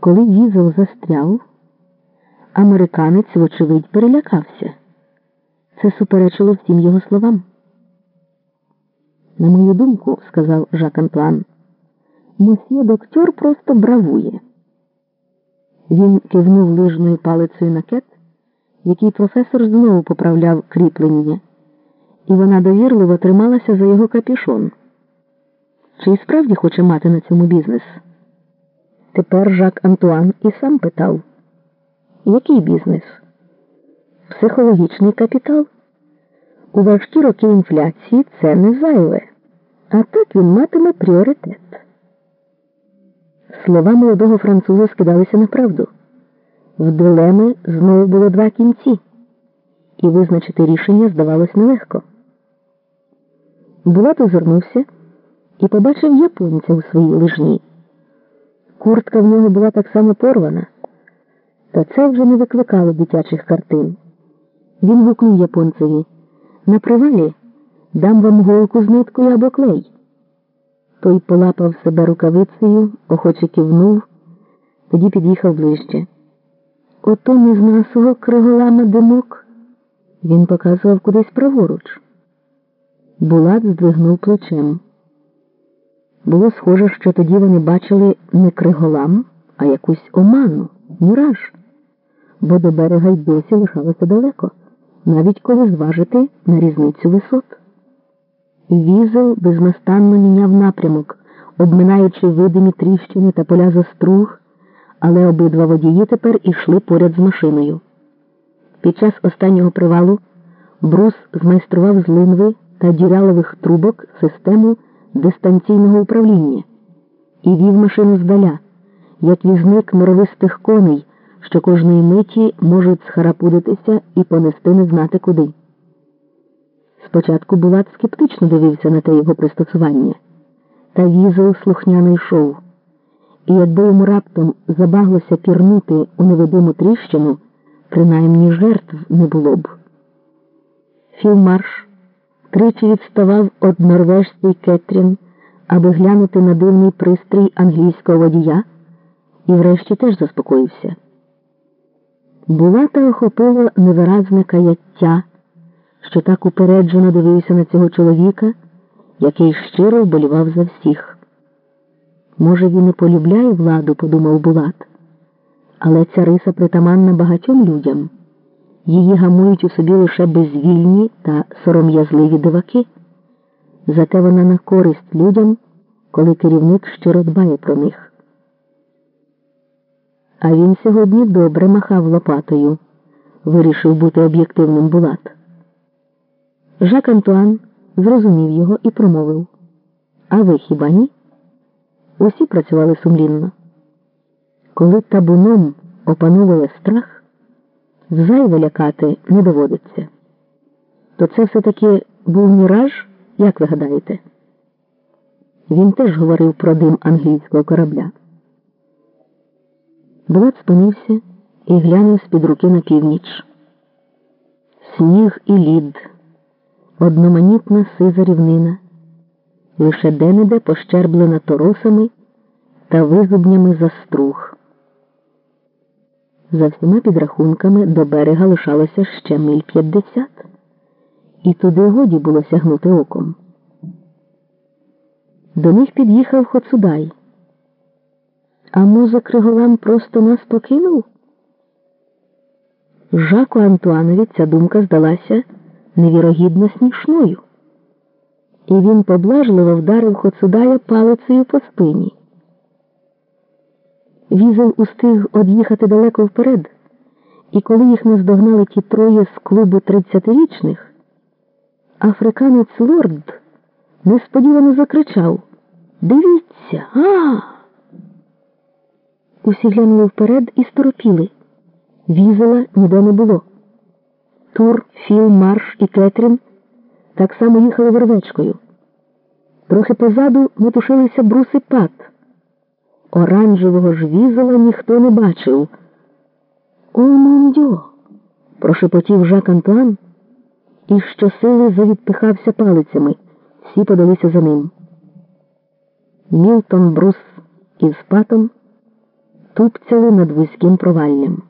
Коли візел застряв, американець, вочевидь, перелякався. Це суперечило всім його словам. На мою думку, сказав Жак Антуан, мосьє доктор просто бравує. Він кивнув лижною палицею на Кет, якій професор знову поправляв кріплення, і вона довірливо трималася за його капюшон. Чи й справді хоче мати на цьому бізнес? Тепер Жак Антуан і сам питав, який бізнес? Психологічний капітал? У важкі роки інфляції це не зайве, а так він матиме пріоритет. Слова молодого француза скидалися на правду. В дилеми знову було два кінці, і визначити рішення здавалось нелегко. Булат озирнувся і побачив японця у своїй лижні. Куртка в нього була так само порвана, та це вже не викликало дитячих картин. Він гукнув японцеві на привалі дам вам голку з ниткою або клей. Той полапав себе рукавицею, охоче кивнув, тоді під'їхав ближче. Ото не з нашого криголама димок. Він показував кудись праворуч. Булат здвигнув плечем. Було схоже, що тоді вони бачили не криголам, а якусь оману, міраж, бо до берега й досі лишалося далеко, навіть коли зважити на різницю висот. Візел безнастанно міняв напрямок, обминаючи видимі тріщини та поля заструг, але обидва водії тепер ішли поряд з машиною. Під час останнього привалу Брус змайстрував з линви та дюрялових трубок систему дистанційного управління і вів машину здаля, як візник моровистих коней, що кожної миті можуть схарапудитися і понести не знати куди. Спочатку Булат скептично дивився на те його пристосування, та візел слухняно йшов, і якби йому раптом забаглося пірнути у невидиму тріщину, принаймні жертв не було б. Філмарш тричі відставав од норвежський Кетрін, аби глянути на дивний пристрій англійського водія, і врешті теж заспокоївся. Булата охопило невиразне каяття що так упереджено дивився на цього чоловіка, який щиро вболівав за всіх. Може, він і полюбляє владу, подумав Булат, але ця риса притаманна багатьом людям. Її гамують у собі лише безвільні та сором'язливі диваки, зате вона на користь людям, коли керівник щиро дбає про них. А він сьогодні добре махав лопатою, вирішив бути об'єктивним Булат. Жак Антуан зрозумів його і промовив А ви хіба ні? Усі працювали сумлінно. Коли табуном опановує страх, взайве лякати не доводиться. То це все-таки був міраж, як ви гадаєте? Він теж говорив про дим англійського корабля. Булат спинився і глянув з-під руки на північ. Сніг і лід одноманітна сиза рівнина, лише де-не-де пощерблена торосами та визубнями заструг. За всіма підрахунками до берега лишалося ще миль п'ятдесят, і туди годі було сягнути оком. До них під'їхав Хоцудай. А муза Криголам просто нас покинув? Жаку Антуанові ця думка здалася невірогідно смішною. І він поблажливо вдарив Хоцудая палицею по спині. Візел устиг од'їхати далеко вперед, і коли їх не здогнали ті троє з клубу тридцятирічних, африканець лорд несподівано закричав Дивіться, а. Усі глянули вперед і сторопіли. Візела ніде не було. Тур, Філ, Марш і Кетрін так само їхали вервечкою. Трохи позаду метушилися Бруси й Пат. Оранжевого ж візела ніхто не бачив. О, mon Dieu! прошепотів Жак Антуан і щосили завідпихався палицями. Всі подалися за ним. Мілтон Брус із патом тупцяли над вузьким проваллям.